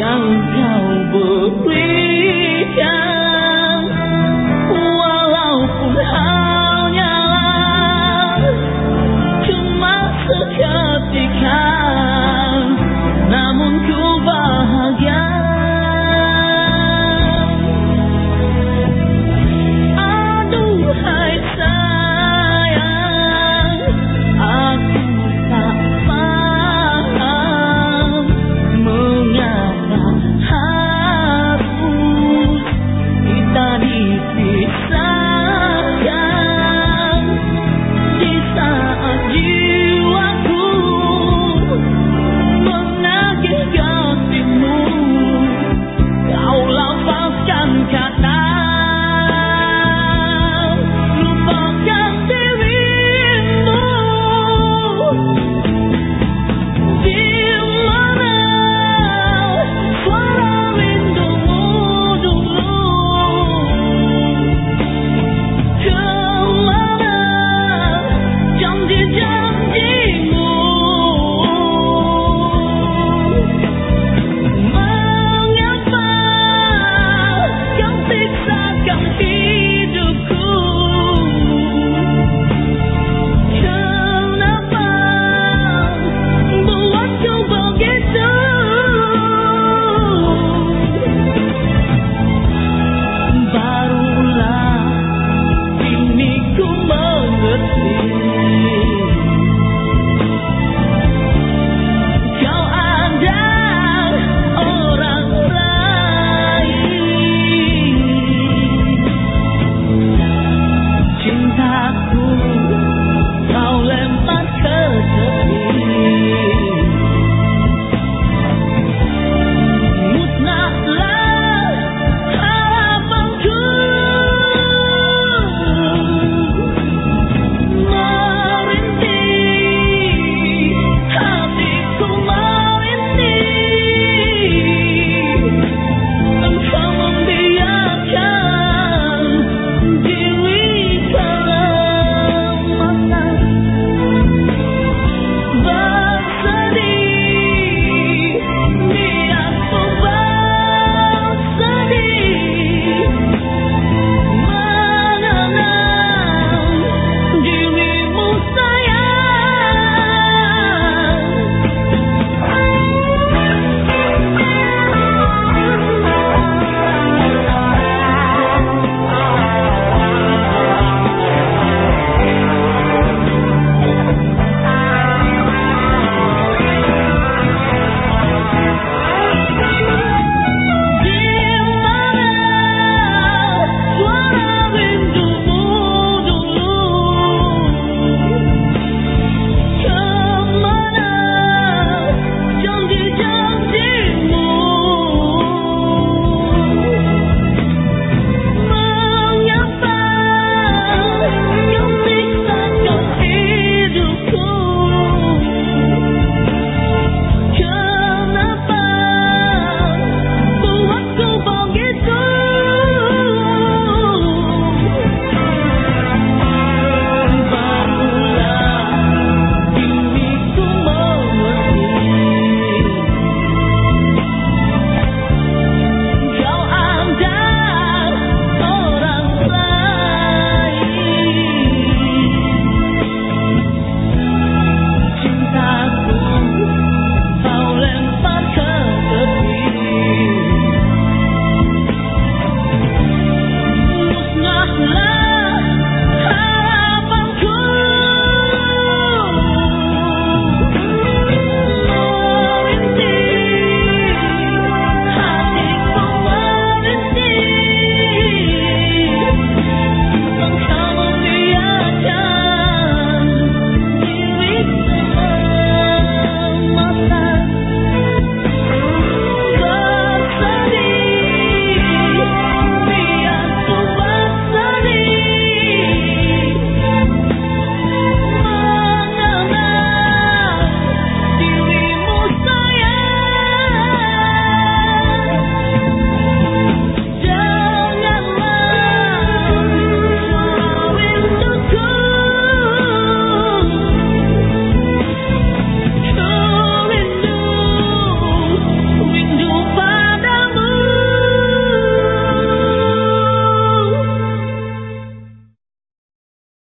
yang jauh